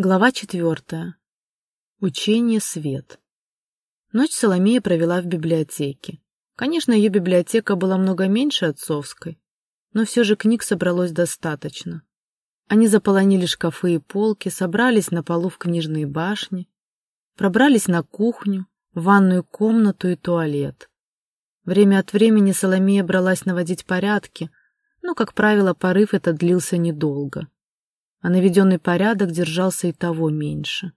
Глава четвертая. Учение свет. Ночь Соломея провела в библиотеке. Конечно, ее библиотека была много меньше отцовской, но все же книг собралось достаточно. Они заполонили шкафы и полки, собрались на полу в книжные башни, пробрались на кухню, ванную комнату и туалет. Время от времени Соломея бралась наводить порядки, но, как правило, порыв этот длился недолго а наведенный порядок держался и того меньше.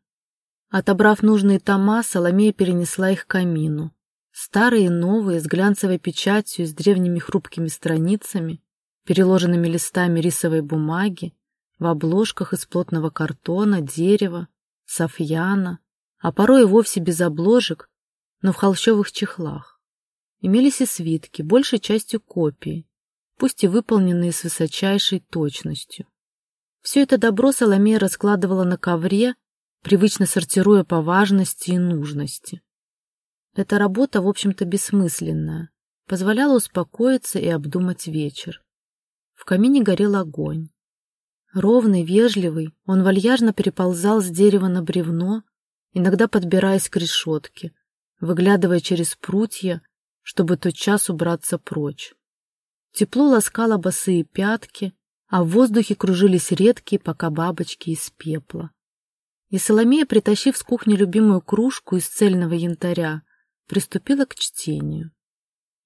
Отобрав нужные тома, Соломея перенесла их к камину. Старые и новые, с глянцевой печатью и с древними хрупкими страницами, переложенными листами рисовой бумаги, в обложках из плотного картона, дерева, софьяна, а порой и вовсе без обложек, но в холщовых чехлах. Имелись и свитки, большей частью копии, пусть и выполненные с высочайшей точностью. Все это добро Соломея раскладывала на ковре, привычно сортируя по важности и нужности. Эта работа, в общем-то, бессмысленная, позволяла успокоиться и обдумать вечер. В камине горел огонь. Ровный, вежливый, он вальяжно переползал с дерева на бревно, иногда подбираясь к решетке, выглядывая через прутья, чтобы тотчас убраться прочь. Тепло ласкало босые пятки, а в воздухе кружились редкие пока бабочки из пепла. И Соломея, притащив с кухни любимую кружку из цельного янтаря, приступила к чтению.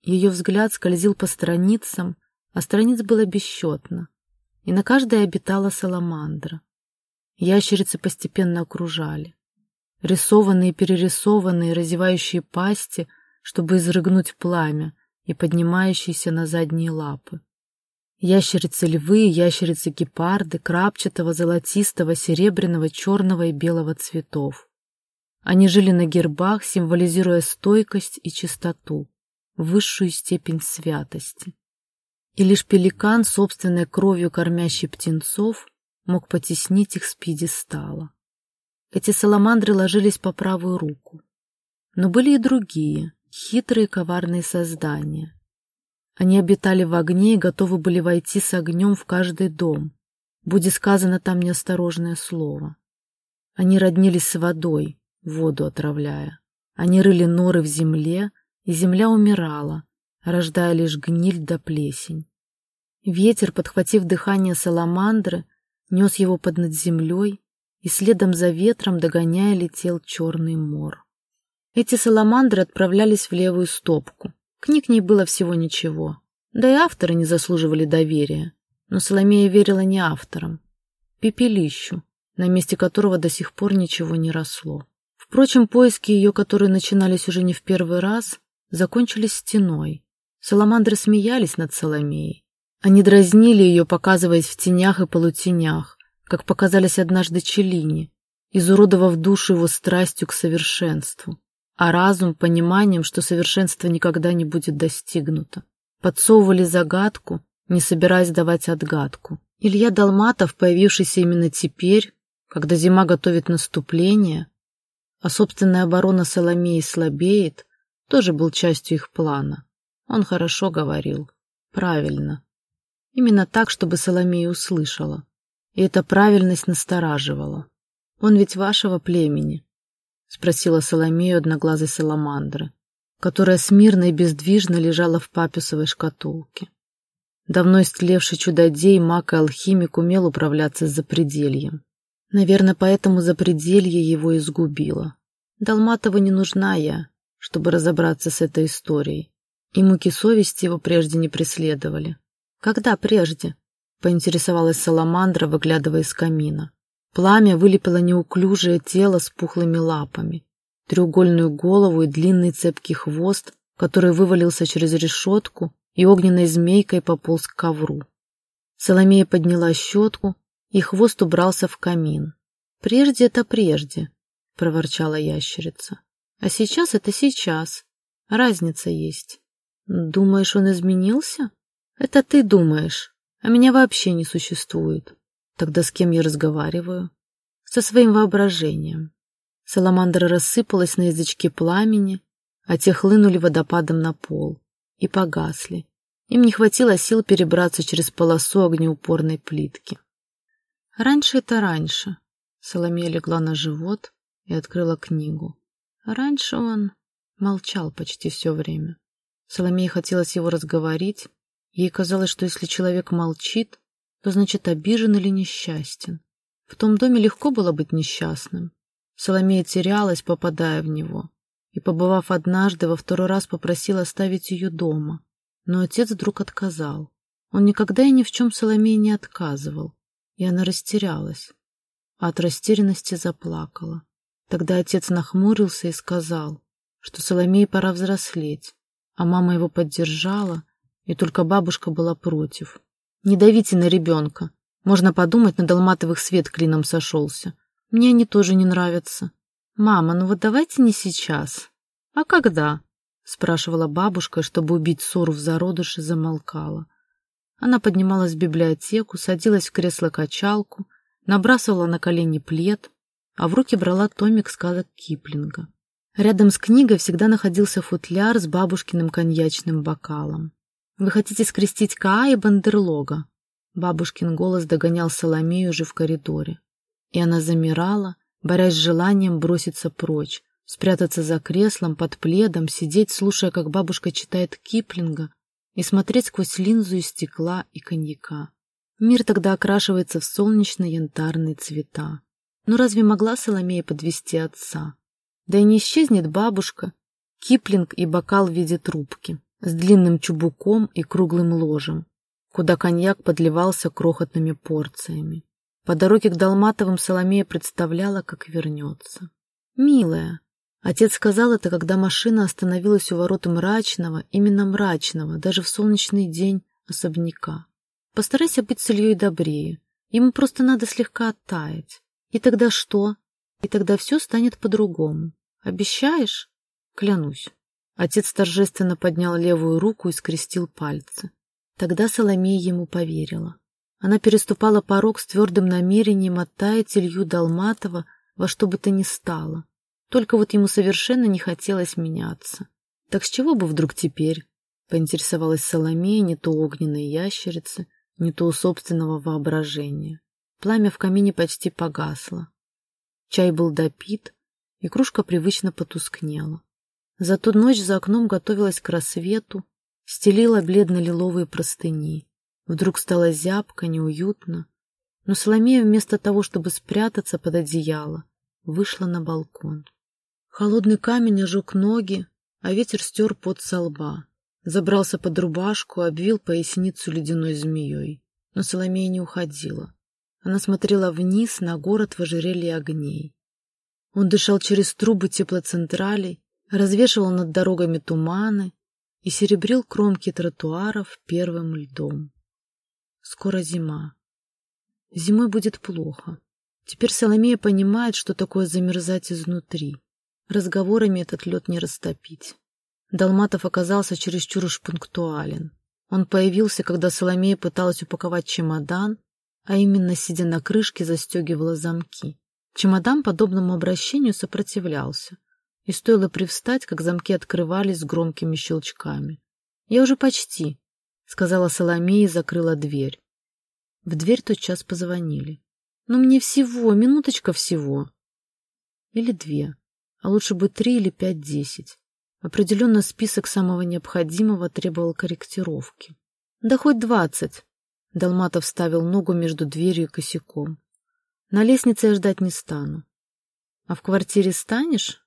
Ее взгляд скользил по страницам, а страниц было бесчетно, и на каждой обитала саламандра. Ящерицы постепенно окружали. Рисованные и перерисованные, разевающие пасти, чтобы изрыгнуть пламя, и поднимающиеся на задние лапы. Ящерицы-львы, ящерицы-гепарды, крапчатого, золотистого, серебряного, черного и белого цветов. Они жили на гербах, символизируя стойкость и чистоту, высшую степень святости. И лишь пеликан, собственной кровью кормящий птенцов, мог потеснить их с пьедестала. Эти саламандры ложились по правую руку. Но были и другие, хитрые коварные создания, они обитали в огне и готовы были войти с огнем в каждый дом, будет сказано там неосторожное слово. Они роднились с водой, воду отравляя. Они рыли норы в земле, и земля умирала, рождая лишь гниль да плесень. Ветер, подхватив дыхание саламандры, нес его под над землей, и следом за ветром, догоняя, летел черный мор. Эти саламандры отправлялись в левую стопку, Книг не было всего ничего. Да и авторы не заслуживали доверия. Но Соломея верила не авторам. Пепелищу, на месте которого до сих пор ничего не росло. Впрочем, поиски ее, которые начинались уже не в первый раз, закончились стеной. Саламандры смеялись над Соломеей. Они дразнили ее, показываясь в тенях и полутенях, как показались однажды Челине, изуродовав душу его страстью к совершенству а разум — пониманием, что совершенство никогда не будет достигнуто. Подсовывали загадку, не собираясь давать отгадку. Илья Долматов, появившийся именно теперь, когда зима готовит наступление, а собственная оборона Соломеи слабеет, тоже был частью их плана. Он хорошо говорил. Правильно. Именно так, чтобы Соломея услышала. И эта правильность настораживала. Он ведь вашего племени, — спросила Соломею одноглазой саламандры, которая смирно и бездвижно лежала в папюсовой шкатулке. Давно истлевший чудодей, маг и алхимик умел управляться с запредельем. Наверное, поэтому запределье его изгубило. Долматову не нужна я, чтобы разобраться с этой историей. И муки совести его прежде не преследовали. Когда прежде? Поинтересовалась Саламандра, выглядывая из камина. Пламя вылепило неуклюжее тело с пухлыми лапами, треугольную голову и длинный цепкий хвост, который вывалился через решетку и огненной змейкой пополз к ковру. Соломея подняла щетку, и хвост убрался в камин. «Прежде это прежде», — проворчала ящерица. «А сейчас это сейчас. Разница есть. Думаешь, он изменился? Это ты думаешь, а меня вообще не существует. Тогда с кем я разговариваю? Со своим воображением. Саламандра рассыпалась на язычке пламени, а те хлынули водопадом на пол и погасли. Им не хватило сил перебраться через полосу огнеупорной плитки. Раньше это раньше. Соломея легла на живот и открыла книгу. Раньше он молчал почти все время. Соломее хотелось его разговорить. Ей казалось, что если человек молчит, то значит обижен или несчастен. В том доме легко было быть несчастным. Соломея терялась, попадая в него, и, побывав однажды, во второй раз попросила оставить ее дома. Но отец вдруг отказал. Он никогда и ни в чем Соломее не отказывал, и она растерялась. А от растерянности заплакала. Тогда отец нахмурился и сказал, что Соломее пора взрослеть, а мама его поддержала, и только бабушка была против. «Не давите на ребенка. Можно подумать, на Долматовых свет клином сошелся. Мне они тоже не нравятся. Мама, ну вот давайте не сейчас. А когда?» спрашивала бабушка, чтобы убить ссору в зародыше, замолкала. Она поднималась в библиотеку, садилась в кресло-качалку, набрасывала на колени плед, а в руки брала томик сказок Киплинга. Рядом с книгой всегда находился футляр с бабушкиным коньячным бокалом. «Вы хотите скрестить Каа и Бандерлога?» Бабушкин голос догонял Соломею уже в коридоре. И она замирала, борясь с желанием броситься прочь, спрятаться за креслом, под пледом, сидеть, слушая, как бабушка читает Киплинга, и смотреть сквозь линзу из стекла и коньяка. Мир тогда окрашивается в солнечно-янтарные цвета. Но разве могла Соломея подвести отца? Да и не исчезнет бабушка, Киплинг и бокал в виде трубки, с длинным чубуком и круглым ложем, куда коньяк подливался крохотными порциями. По дороге к Долматовым Соломея представляла, как вернется. «Милая», Отец сказал это, когда машина остановилась у ворот мрачного, именно мрачного, даже в солнечный день, особняка. Постарайся быть с Ильей добрее. Ему просто надо слегка оттаять. И тогда что? И тогда все станет по-другому. Обещаешь? Клянусь. Отец торжественно поднял левую руку и скрестил пальцы. Тогда Соломея ему поверила. Она переступала порог с твердым намерением оттаять Илью Долматова во что бы то ни стало. Только вот ему совершенно не хотелось меняться. Так с чего бы вдруг теперь? Поинтересовалась Соломея не то огненной ящерицы, не то у собственного воображения. Пламя в камине почти погасло. Чай был допит, и кружка привычно потускнела. Зато ночь за окном готовилась к рассвету, стелила бледно-лиловые простыни. Вдруг стало зябко, неуютно. Но Соломея вместо того, чтобы спрятаться под одеяло, вышла на балкон. Холодный камень ожег ноги, а ветер стер пот со лба. Забрался под рубашку, обвил поясницу ледяной змеей. Но Соломея не уходила. Она смотрела вниз на город в ожерелье огней. Он дышал через трубы теплоцентралей, развешивал над дорогами туманы и серебрил кромки тротуаров первым льдом. Скоро зима. Зимой будет плохо. Теперь Соломея понимает, что такое замерзать изнутри. Разговорами этот лед не растопить. Долматов оказался чересчур уж пунктуален. Он появился, когда Соломея пыталась упаковать чемодан, а именно, сидя на крышке, застегивала замки. Чемодан подобному обращению сопротивлялся, и стоило привстать, как замки открывались с громкими щелчками. «Я уже почти», — сказала Соломея и закрыла дверь. В дверь тотчас позвонили. «Но мне всего, минуточка всего». Или две, а лучше бы три или пять-десять. Определенно список самого необходимого требовал корректировки. «Да хоть двадцать!» Долматов ставил ногу между дверью и косяком. «На лестнице я ждать не стану». «А в квартире станешь?»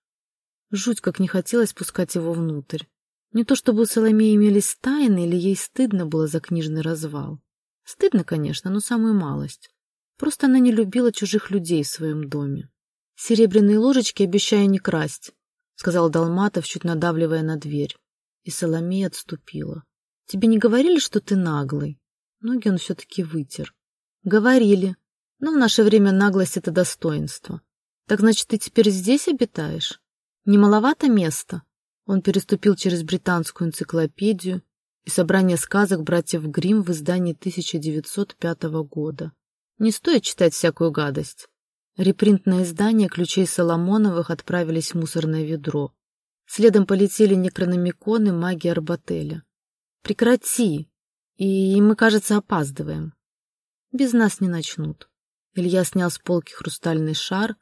Жуть, как не хотелось пускать его внутрь. Не то чтобы у Соломеи имелись тайны, или ей стыдно было за книжный развал. Стыдно, конечно, но самую малость. Просто она не любила чужих людей в своем доме. Серебряные ложечки обещаю не красть. — сказал Долматов, чуть надавливая на дверь. И Соломея отступила. — Тебе не говорили, что ты наглый? Ноги он все-таки вытер. — Говорили. Но в наше время наглость — это достоинство. Так значит, ты теперь здесь обитаешь? Не маловато места? Он переступил через британскую энциклопедию и собрание сказок братьев Гримм в издании 1905 года. Не стоит читать всякую гадость. Репринтное издание ключей Соломоновых отправились в мусорное ведро. Следом полетели некрономиконы маги Арбателя. «Прекрати! И мы, кажется, опаздываем. Без нас не начнут». Илья снял с полки хрустальный шар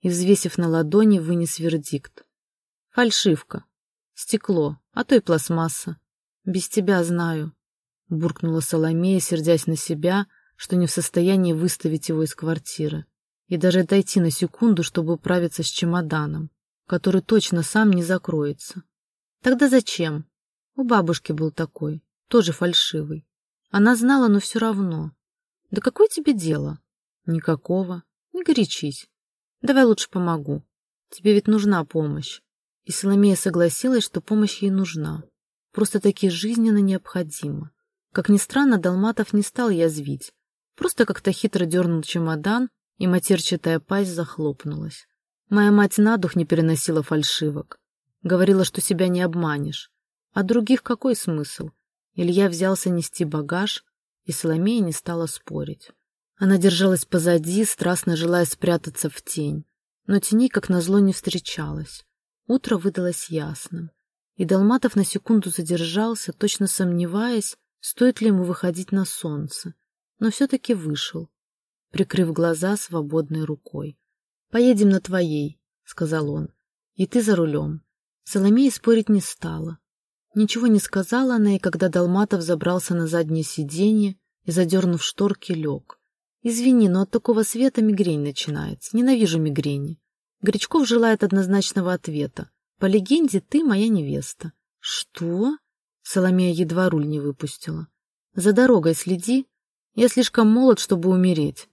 и, взвесив на ладони, вынес вердикт. Фальшивка. Стекло, а то и пластмасса. Без тебя знаю. Буркнула Соломея, сердясь на себя, что не в состоянии выставить его из квартиры. И даже отойти на секунду, чтобы управиться с чемоданом, который точно сам не закроется. Тогда зачем? У бабушки был такой, тоже фальшивый. Она знала, но все равно. Да какое тебе дело? Никакого. Не горячись. Давай лучше помогу. Тебе ведь нужна помощь. И Соломея согласилась, что помощь ей нужна. Просто-таки жизненно необходима. Как ни странно, Долматов не стал язвить. Просто как-то хитро дернул чемодан, и матерчатая пасть захлопнулась. Моя мать на дух не переносила фальшивок. Говорила, что себя не обманешь. А других какой смысл? Илья взялся нести багаж, и Соломея не стала спорить. Она держалась позади, страстно желая спрятаться в тень. Но теней, как назло, не встречалось. Утро выдалось ясным. И Долматов на секунду задержался, точно сомневаясь, стоит ли ему выходить на солнце. Но все-таки вышел, прикрыв глаза свободной рукой. «Поедем на твоей», — сказал он. «И ты за рулем». Соломея спорить не стала. Ничего не сказала она, и когда Долматов забрался на заднее сиденье и, задернув шторки, лег. Извини, но от такого света мигрень начинается. Ненавижу мигрени. Гречков желает однозначного ответа. По легенде, ты моя невеста. Что? Соломея едва руль не выпустила. За дорогой следи. Я слишком молод, чтобы умереть.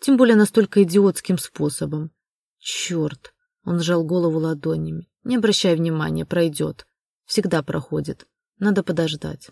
Тем более настолько идиотским способом. Черт! Он сжал голову ладонями. Не обращай внимания, пройдет. Всегда проходит. Надо подождать.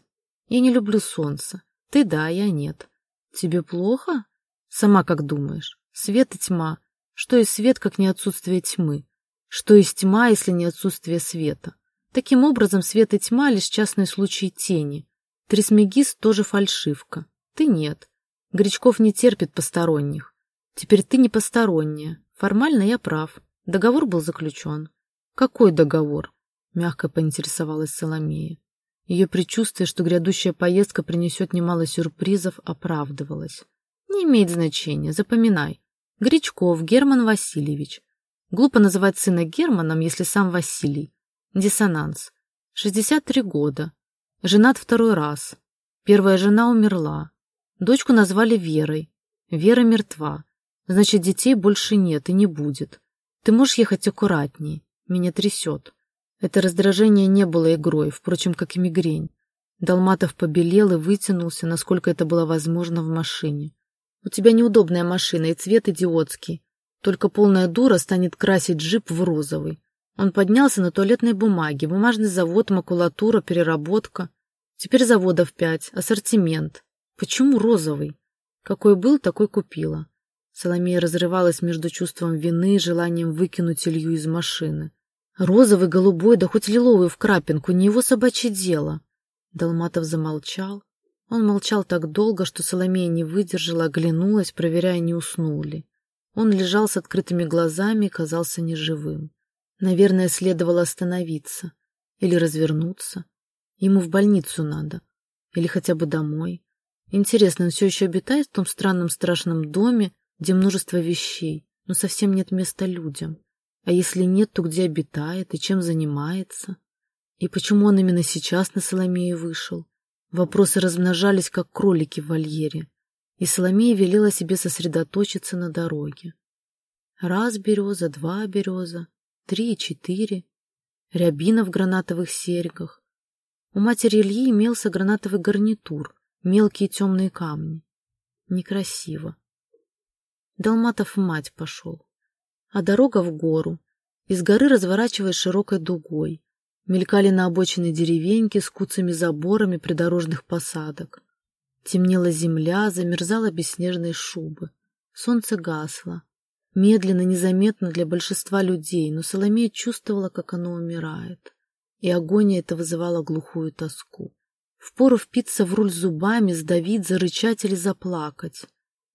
Я не люблю солнце. Ты да, я нет. Тебе плохо? Сама как думаешь? Свет и тьма. Что есть свет, как не отсутствие тьмы? Что есть тьма, если не отсутствие света? Таким образом, свет и тьма — лишь частные случаи тени. Трисмегист тоже фальшивка. Ты нет. Гречков не терпит посторонних. Теперь ты не посторонняя. Формально я прав. Договор был заключен. Какой договор? Мягко поинтересовалась Соломея. Ее предчувствие, что грядущая поездка принесет немало сюрпризов, оправдывалось. Не имеет значения, запоминай. Гречков Герман Васильевич. Глупо называть сына Германом, если сам Василий. Диссонанс. 63 года. Женат второй раз. Первая жена умерла. Дочку назвали Верой. Вера мертва. Значит, детей больше нет и не будет. Ты можешь ехать аккуратнее. Меня трясет. Это раздражение не было игрой, впрочем, как и мигрень. Долматов побелел и вытянулся, насколько это было возможно в машине. У тебя неудобная машина и цвет идиотский. Только полная дура станет красить джип в розовый. Он поднялся на туалетной бумаге, бумажный завод, макулатура, переработка. Теперь заводов пять, ассортимент. Почему розовый? Какой был, такой купила. Соломея разрывалась между чувством вины и желанием выкинуть Илью из машины. Розовый, голубой, да хоть лиловый в крапинку, не его собачье дело. Долматов замолчал, он молчал так долго, что Соломея не выдержала, оглянулась, проверяя, не уснул ли. Он лежал с открытыми глазами и казался неживым. Наверное, следовало остановиться или развернуться. Ему в больницу надо. Или хотя бы домой. Интересно, он все еще обитает в том странном страшном доме, где множество вещей, но совсем нет места людям. А если нет, то где обитает и чем занимается? И почему он именно сейчас на Соломею вышел? Вопросы размножались, как кролики в вольере, и Соломея велела себе сосредоточиться на дороге. Раз береза, два береза, три, четыре. Рябина в гранатовых серьгах. У матери Ильи имелся гранатовый гарнитур, мелкие темные камни. Некрасиво. Долматов мать пошел. А дорога в гору, из горы разворачиваясь широкой дугой, Мелькали на обочине деревеньки с куцами заборами придорожных посадок. Темнела земля, замерзала бесснежные шубы. Солнце гасло. Медленно, незаметно для большинства людей, но Соломея чувствовала, как оно умирает. И агония это вызывала глухую тоску. Впору впиться в руль зубами, сдавить, зарычать или заплакать.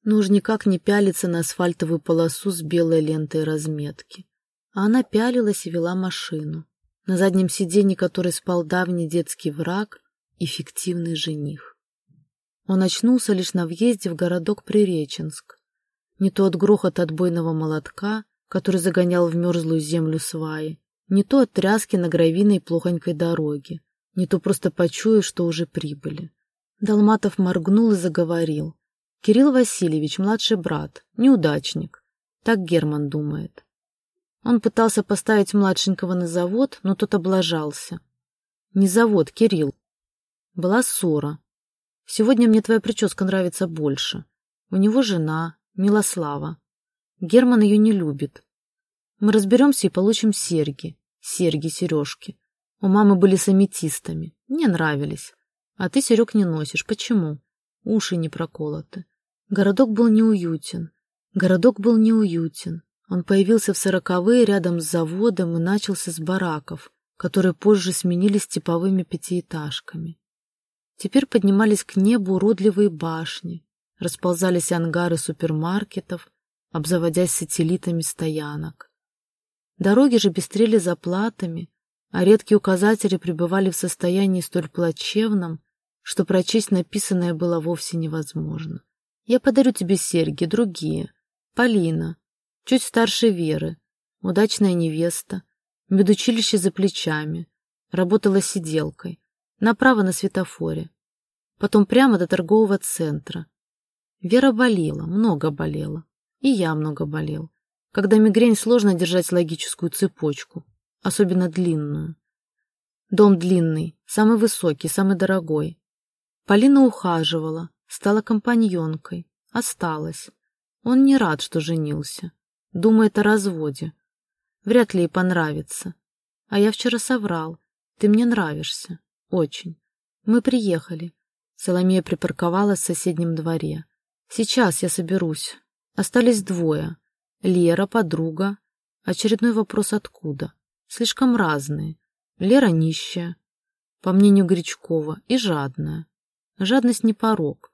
Но уж никак не пялиться на асфальтовую полосу с белой лентой разметки. А она пялилась и вела машину на заднем сиденье которой спал давний детский враг и фиктивный жених. Он очнулся лишь на въезде в городок Приреченск. Не то от грохота отбойного молотка, который загонял в мерзлую землю сваи, не то от тряски на гравийной плохонькой дороге, не то просто почуяв, что уже прибыли. Долматов моргнул и заговорил. Кирилл Васильевич, младший брат, неудачник. Так Герман думает. Он пытался поставить младшенького на завод, но тот облажался. Не завод, Кирилл. Была ссора. Сегодня мне твоя прическа нравится больше. У него жена, Милослава. Герман ее не любит. Мы разберемся и получим серьги. Серьги, сережки. У мамы были с аметистами. Мне нравились. А ты серег не носишь. Почему? Уши не проколоты. Городок был неуютен. Городок был неуютен. Он появился в сороковые рядом с заводом и начался с бараков, которые позже сменились типовыми пятиэтажками. Теперь поднимались к небу уродливые башни, расползались ангары супермаркетов, обзаводясь сателлитами стоянок. Дороги же пестрели заплатами, а редкие указатели пребывали в состоянии столь плачевном, что прочесть написанное было вовсе невозможно. «Я подарю тебе серьги, другие. Полина, чуть старше Веры, удачная невеста, медучилище за плечами, работала сиделкой, направо на светофоре, потом прямо до торгового центра. Вера болела, много болела, и я много болел. Когда мигрень, сложно держать логическую цепочку, особенно длинную. Дом длинный, самый высокий, самый дорогой. Полина ухаживала, стала компаньонкой, осталась. Он не рад, что женился. Думает о разводе. Вряд ли ей понравится. А я вчера соврал. Ты мне нравишься. Очень. Мы приехали. Соломея припарковалась в соседнем дворе. Сейчас я соберусь. Остались двое. Лера, подруга. Очередной вопрос откуда? Слишком разные. Лера нищая, по мнению Гречкова, и жадная. Жадность не порог.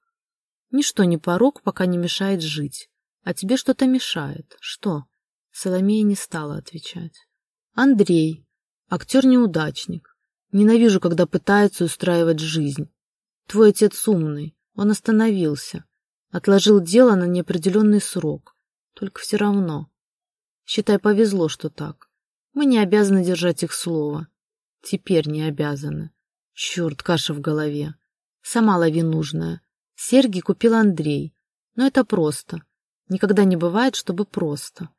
Ничто не порог, пока не мешает жить. А тебе что-то мешает. Что? Соломея не стала отвечать. Андрей. Актер-неудачник. Ненавижу, когда пытаются устраивать жизнь. Твой отец умный. Он остановился. Отложил дело на неопределенный срок. Только все равно. Считай, повезло, что так. Мы не обязаны держать их слово. Теперь не обязаны. Черт, каша в голове. Сама лови нужное. Серьги купил Андрей. Но это просто. Никогда не бывает, чтобы просто.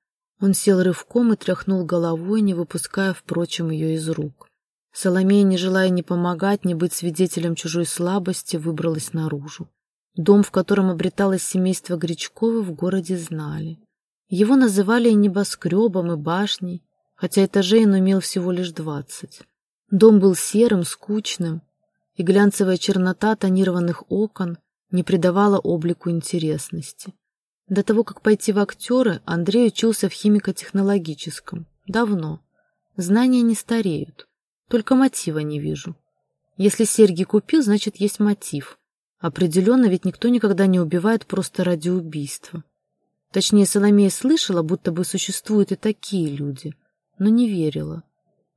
Он сел рывком и тряхнул головой, не выпуская, впрочем, ее из рук. Соломея, не желая ни помогать, ни быть свидетелем чужой слабости, выбралась наружу. Дом, в котором обреталось семейство Гречковы, в городе знали. Его называли небоскребом и башней, хотя этажей он имел всего лишь двадцать. Дом был серым, скучным, и глянцевая чернота тонированных окон не придавала облику интересности. До того, как пойти в актеры, Андрей учился в химико-технологическом. Давно. Знания не стареют. Только мотива не вижу. Если серьги купил, значит, есть мотив. Определенно, ведь никто никогда не убивает просто ради убийства. Точнее, Соломея слышала, будто бы существуют и такие люди, но не верила.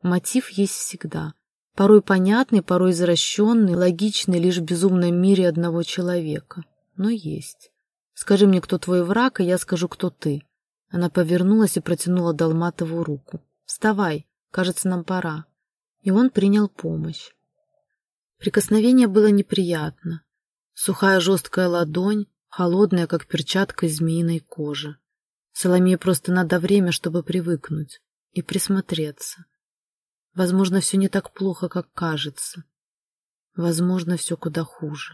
Мотив есть всегда. Порой понятный, порой извращенный, логичный лишь в безумном мире одного человека. Но есть. Скажи мне, кто твой враг, и я скажу, кто ты. Она повернулась и протянула Долматову руку. Вставай, кажется, нам пора. И он принял помощь. Прикосновение было неприятно. Сухая жесткая ладонь, холодная, как перчатка из змеиной кожи. Соломее просто надо время, чтобы привыкнуть и присмотреться. Возможно, все не так плохо, как кажется. Возможно, все куда хуже.